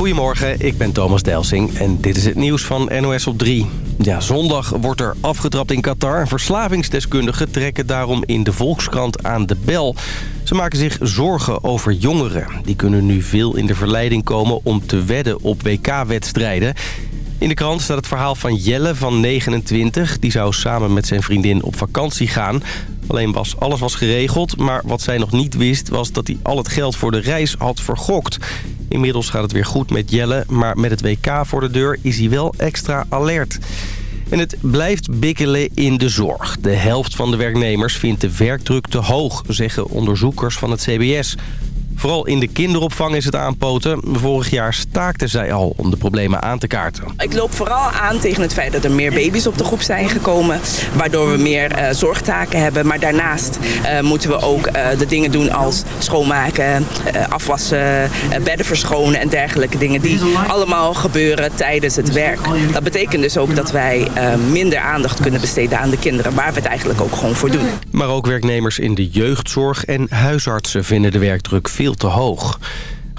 Goedemorgen, ik ben Thomas Delsing en dit is het nieuws van NOS op 3. Ja, zondag wordt er afgetrapt in Qatar. Verslavingsdeskundigen trekken daarom in de Volkskrant aan de bel. Ze maken zich zorgen over jongeren. Die kunnen nu veel in de verleiding komen om te wedden op WK-wedstrijden. In de krant staat het verhaal van Jelle van 29. Die zou samen met zijn vriendin op vakantie gaan. Alleen was alles was geregeld, maar wat zij nog niet wist... was dat hij al het geld voor de reis had vergokt. Inmiddels gaat het weer goed met Jelle, maar met het WK voor de deur is hij wel extra alert. En het blijft bikkelen in de zorg. De helft van de werknemers vindt de werkdruk te hoog, zeggen onderzoekers van het CBS. Vooral in de kinderopvang is het aanpoten. Vorig jaar staakten zij al om de problemen aan te kaarten. Ik loop vooral aan tegen het feit dat er meer baby's op de groep zijn gekomen. Waardoor we meer uh, zorgtaken hebben. Maar daarnaast uh, moeten we ook uh, de dingen doen als schoonmaken, afwassen, bedden verschonen en dergelijke dingen. Die allemaal gebeuren tijdens het werk. Dat betekent dus ook dat wij minder aandacht kunnen besteden aan de kinderen. Waar we het eigenlijk ook gewoon voor doen. Maar ook werknemers in de jeugdzorg en huisartsen vinden de werkdruk veel te hoog.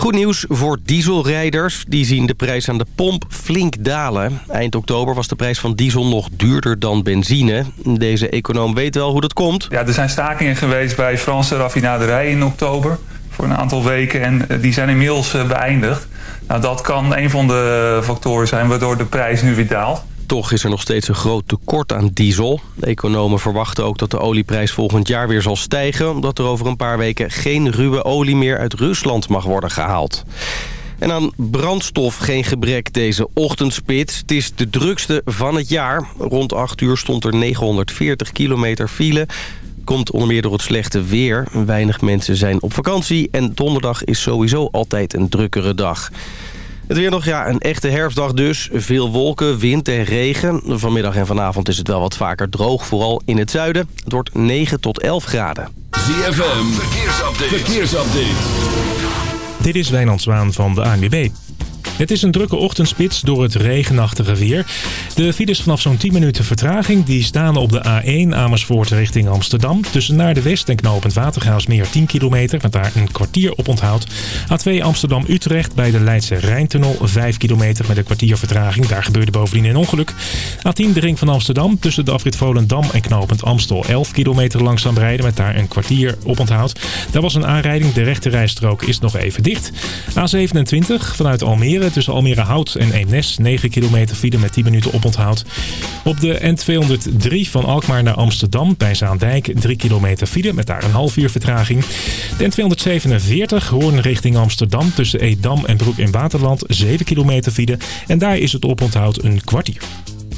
Goed nieuws voor dieselrijders. Die zien de prijs aan de pomp flink dalen. Eind oktober was de prijs van diesel nog duurder dan benzine. Deze econoom weet wel hoe dat komt. Ja, er zijn stakingen geweest bij Franse raffinaderijen in oktober. Voor een aantal weken. En eh, die zijn inmiddels eh, beëindigd. Nou, dat kan een van de factoren zijn waardoor de prijs nu weer daalt. Toch is er nog steeds een groot tekort aan diesel. Economen verwachten ook dat de olieprijs volgend jaar weer zal stijgen... omdat er over een paar weken geen ruwe olie meer uit Rusland mag worden gehaald. En aan brandstof geen gebrek deze ochtendspits. Het is de drukste van het jaar. Rond 8 uur stond er 940 kilometer file. Komt onder meer door het slechte weer. Weinig mensen zijn op vakantie. En donderdag is sowieso altijd een drukkere dag. Het weer nog, ja, een echte herfstdag dus. Veel wolken, wind en regen. Vanmiddag en vanavond is het wel wat vaker droog, vooral in het zuiden. Het wordt 9 tot 11 graden. ZFM, verkeersupdate. verkeersupdate. Dit is Wijnand Zwaan van de ANWB. Het is een drukke ochtendspits door het regenachtige weer. De files vanaf zo'n 10 minuten vertraging die staan op de A1 Amersfoort richting Amsterdam. Tussen naar de West en knooppunt Watergaasmeer 10 kilometer, met daar een kwartier op onthoud. A2 Amsterdam-Utrecht bij de Leidse Rijntunnel 5 kilometer met een kwartier vertraging. Daar gebeurde bovendien een ongeluk. A10 de ring van Amsterdam tussen de afrit Volendam en knooppunt Amstel 11 kilometer langzaam rijden met daar een kwartier op onthoud. Daar was een aanrijding, de rechte rijstrook is nog even dicht. A27 vanuit Almere tussen Almere Hout en Eemnes. 9 kilometer file met 10 minuten oponthoud. Op de N203 van Alkmaar naar Amsterdam bij Zaandijk 3 kilometer file met daar een half uur vertraging. De N247 Hoorn richting Amsterdam tussen Edam en Broek in Waterland 7 kilometer file. En daar is het oponthoud een kwartier.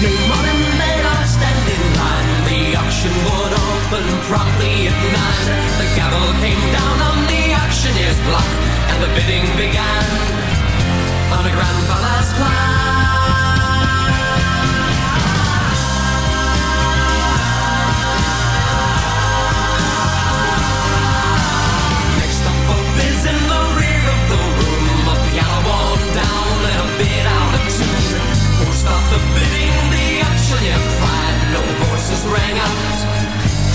It's new morning, they'd all stand in line. The auction would open promptly at nine. The gavel came down on the auctioneer's block, and the bidding began on a grand palace plan.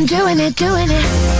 I'm doing it, doing it.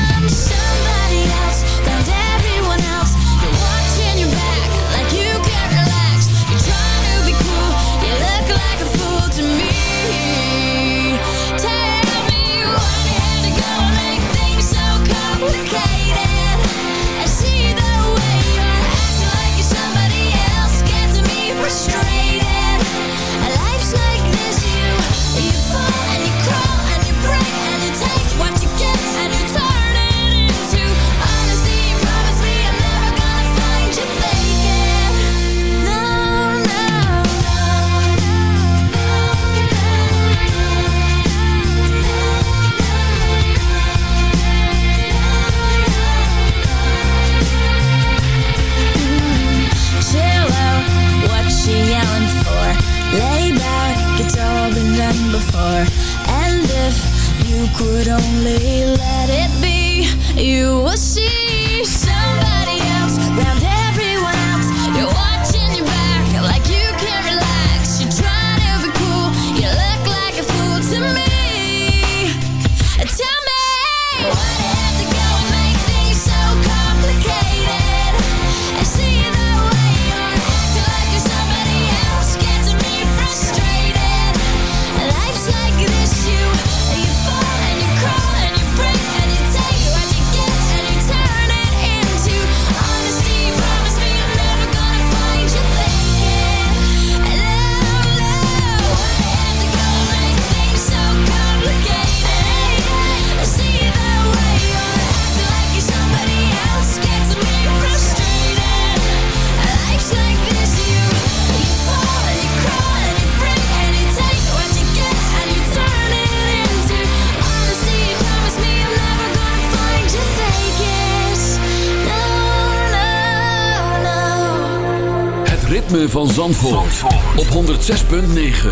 ritme van Zandvoort, op 106.9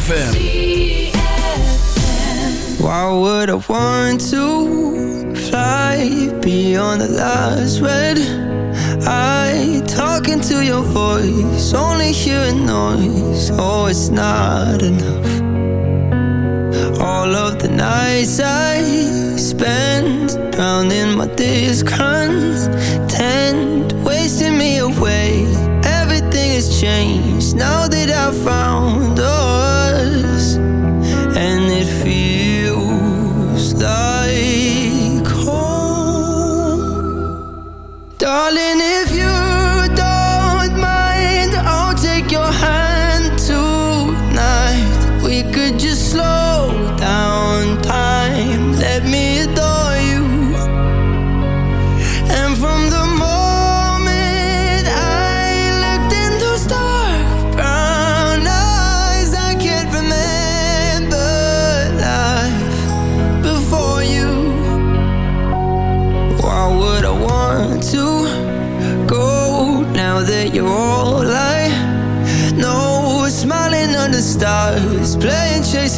FM Why would I want to fly beyond the last red I talking to your voice, only hearing noise. Oh, it's not enough. All of the nights I spend in my days crumbs changed now that I found us, and it feels like home, darling.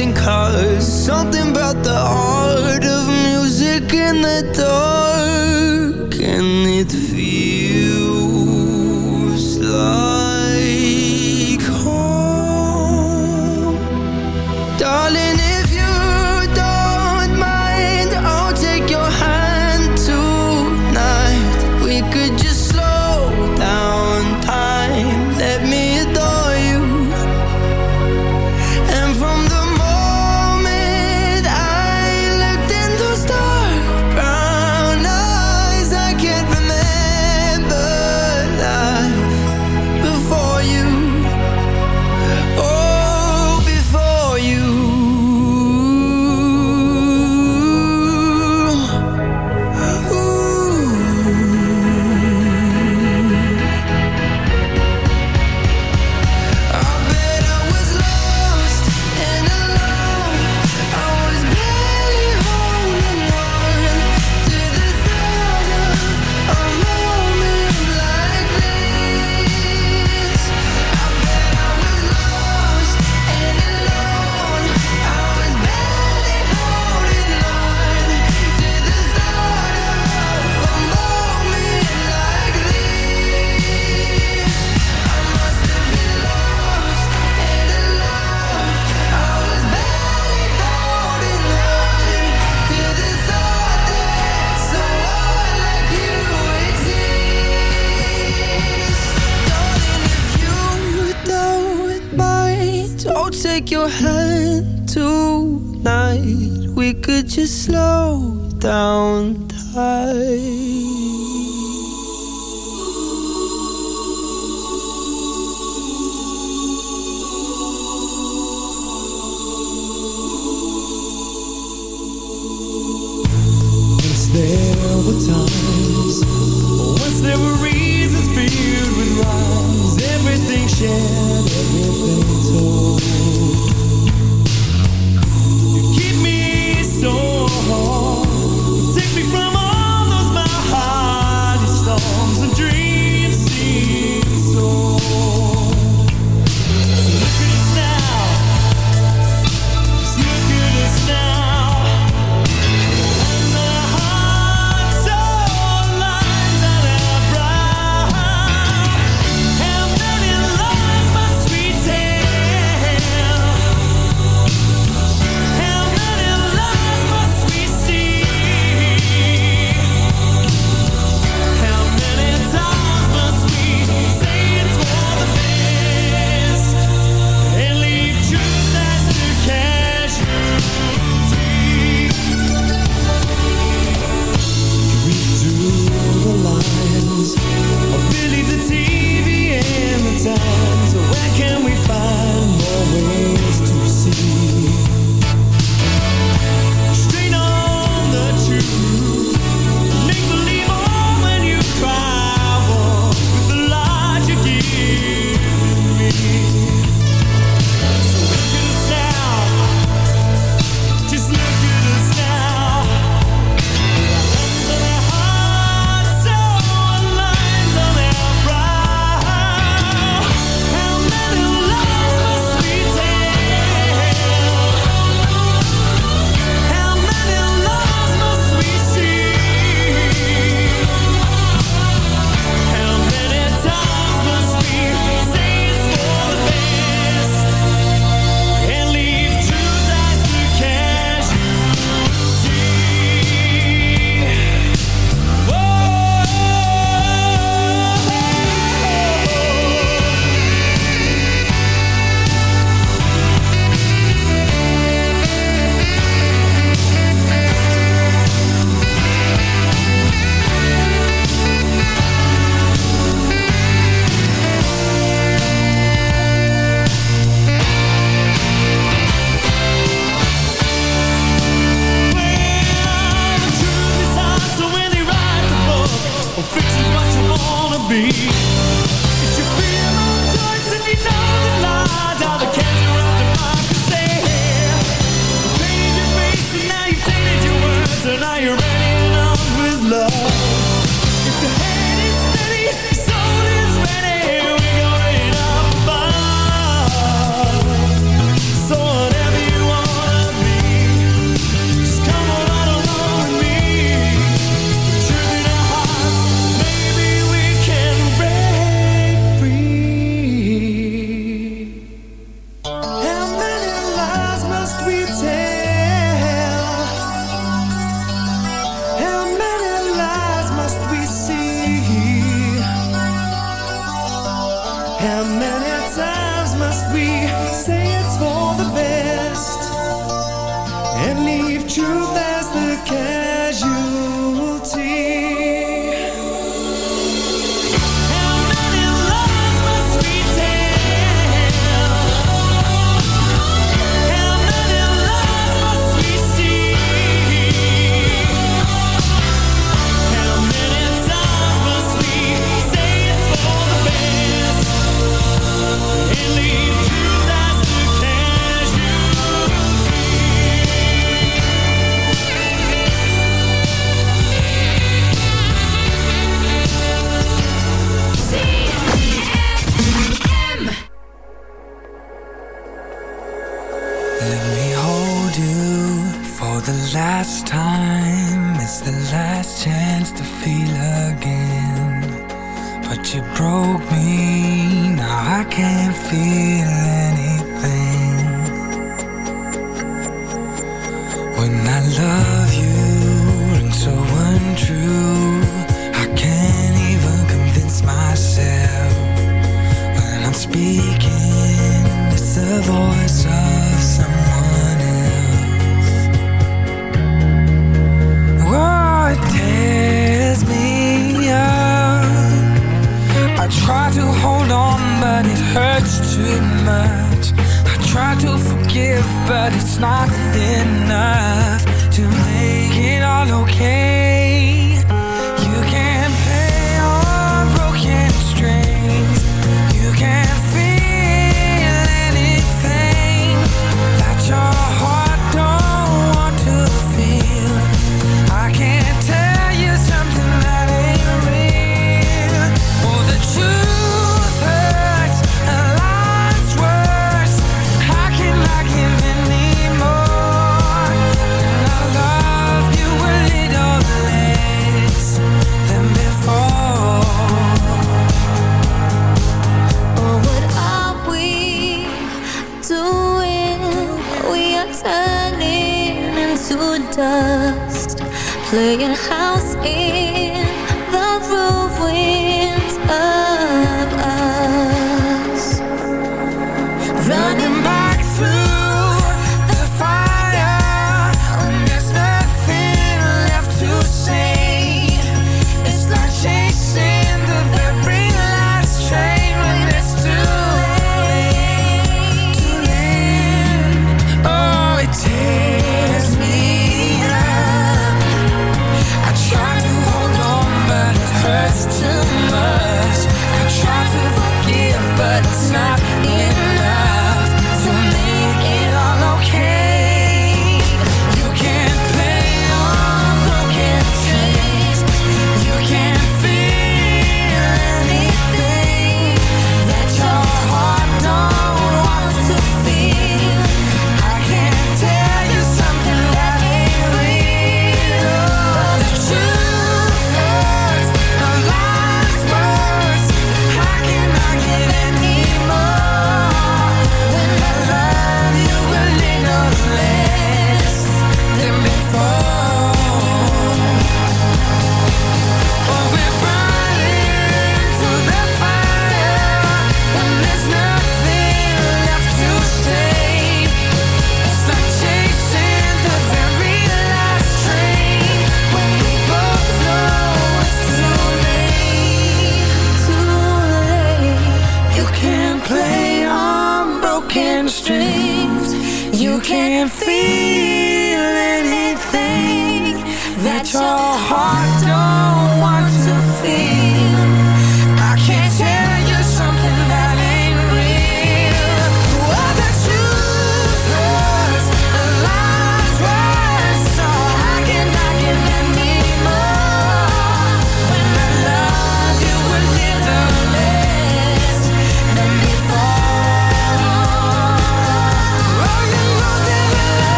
chasing cars, something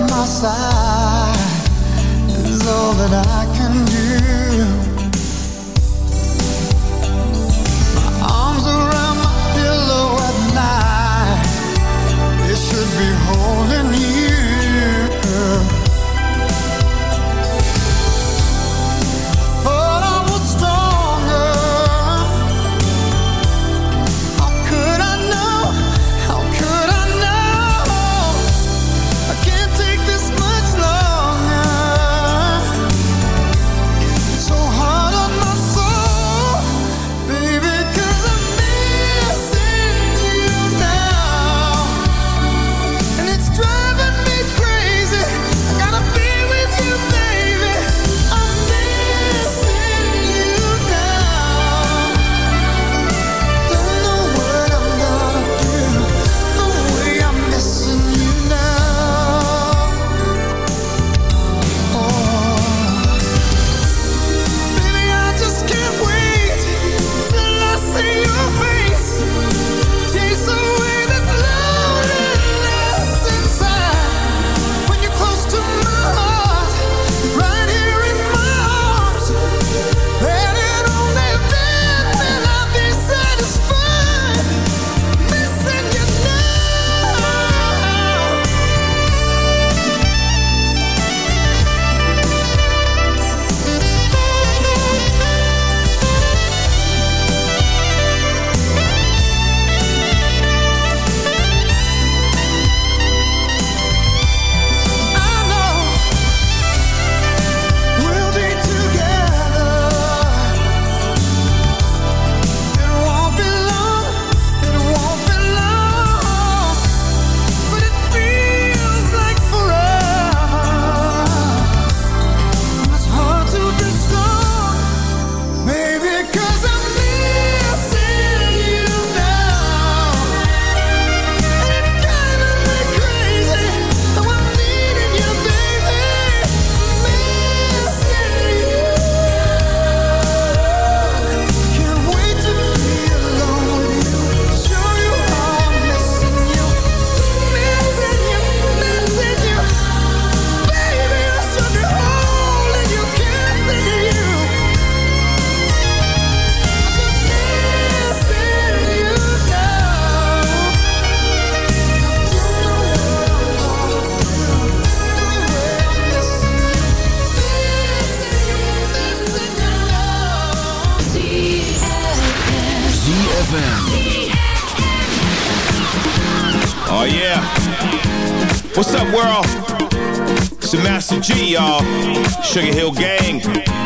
my side is all that I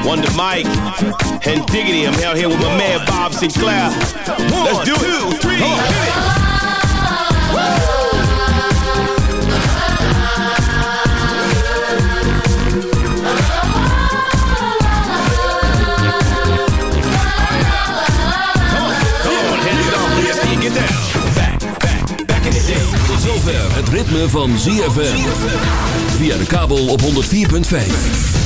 Wonder Mike, and Diggity. I'm out here with my man Bob Sinclair. Let's do it. Two, three, hit it. Tot zover het ritme van ZFM. Via de kabel op 104.5.